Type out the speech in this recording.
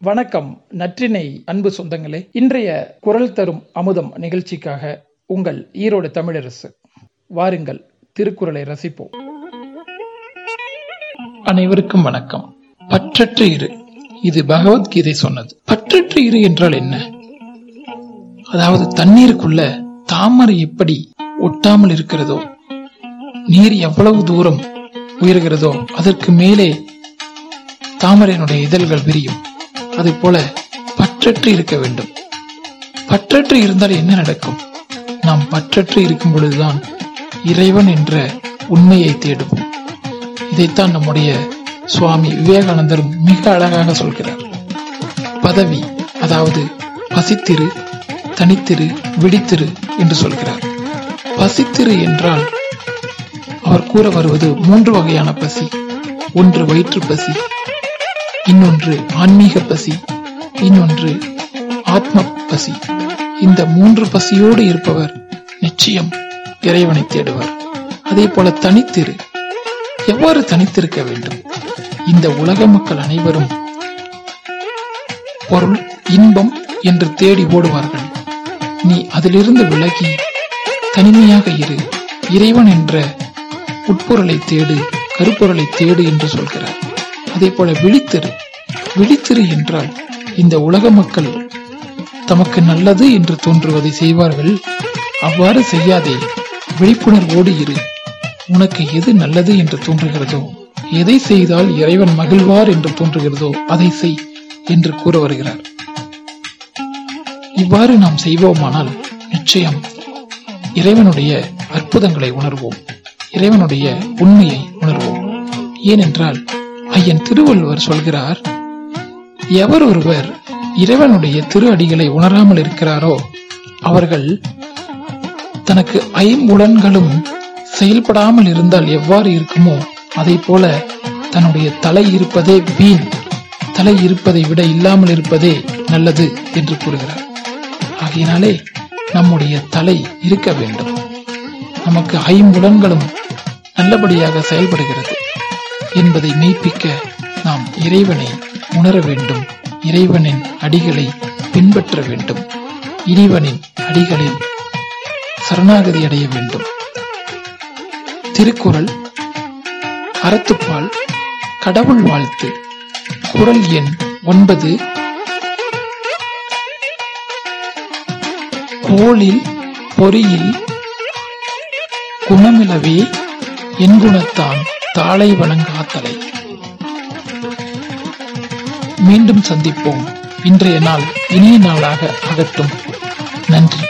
வணக்கம் நற்றினை அன்பு சொந்தங்களே. இன்றைய குரல் தரும் அமுதம் நிகழ்ச்சிக்காக உங்கள் ஈரோடு தமிழரசு. வாருங்கள் திருக்குறளை ரசிப்போம். அனைவருக்கும் வணக்கம். பற்றற்று இரு. இது பகவத்கீதை சொன்னது. பற்றற்று இரு என்றால் என்ன? அதாவது தண்ணீருக்குள்ள தாமரை எப்படி ஒட்டாமல் இருக்கிறதோ நீர் எவ்வளவு தூரம் உயர்கிறதோ அதற்கு மேலே தாமரையினுடைய இதழ்கள் விரியும். அதை போல பற்றற்று இருக்க வேண்டும். பற்றற்று இருந்தால் என்ன நடக்கும்? நாம் பற்றற்று இருக்கும் பொழுதுதான் இறைவன் என்ற உண்மையை தேடுவோம் இதைத்தான் நம்முடைய சுவாமி விவேகானந்தரும் மிக அழகாக சொல்கிறார். பதவி அதாவது பசித்திரு தனித்திரு விடித்திரு என்று சொல்கிறார். பசித்திரு என்றால் அவர் கூற வருவது மூன்று வகையான பசி. ஒன்று வயிற்று பசி இன்னொன்று ஆன்மீக பசி இன்னொன்று ஆத்ம பசி. இந்த மூன்று பசியோடு இருப்பவர் நிச்சயம் இறைவனை தேடுவார். அதே போல தனித்திரு. எவ்வாறு தனித்திருக்க வேண்டும்? இந்த உலக மக்கள் அனைவரும் பொருள் இன்பம் என்று தேடி ஓடுவார்கள். நீ அதிலிருந்து விலகி தனிமையாக இரு. இறைவன் என்ற உட்பொருளை தேடு கருப்பொருளை தேடு என்று சொல்கிறார். அதே போல விழித்திரு விழித்திரு என்றால் இந்த உலக மக்கள் தமக்கு நல்லது என்று தோன்றுவதை செய்வார்கள். அவ்வாறு செய்யாதே விழிப்புணர்வோடு இரு. உனக்கு எது நல்லது என்று தோன்றுகிறதோ எதை செய்தால் இறைவன் மகிழ்வார் என்று தோன்றுகிறதோ அதை செய் என்று கூற வருகிறார். இவ்வாறு நாம் செய்வோமானால் நிச்சயம் இறைவனுடைய அற்புதங்களை உணர்வோம். இறைவனுடைய உண்மையை உணர்வோம். ஏனென்றால் ஐயன் திருவள்ளுவர் சொல்கிறார் எவர் ஒருவர் இறைவனுடைய திரு அடிகளை உணராமல் இருக்கிறாரோ அவர்கள் தனக்கு ஐம்புலன்களும் செயல்படாமல் இருந்தால் எவ்வாறு இருக்குமோ அதை போல தன்னுடைய தலை இருப்பதே வீண். தலை இருப்பதை விட இல்லாமல் இருப்பதே நல்லது என்று கூறுகிறார். ஆகையினாலே நம்முடைய தலை இருக்க வேண்டும். நமக்கு ஐம்புலன்களும் நல்லபடியாக செயல்படுகிறது. என்பதை மெய்ப்பிக்க நாம் இறைவனை உணர வேண்டும் இறைவனின் அடிகளை பின்பற்ற வேண்டும் இறைவனின் அடிகளில் சரணாகதி அடைய வேண்டும். திருக்குறள் அறத்துப்பால் கடவுள் வாழ்த்து. குரல் எண் ஒன்பது. கோளில் பொறியில் குணமிலவே என்குணத்தான் தாளை வழங்காத்தலை மீண்டும் சந்திப்போம். இன்றைய நாள் இனிய நாளாக அகட்டும் நன்றி.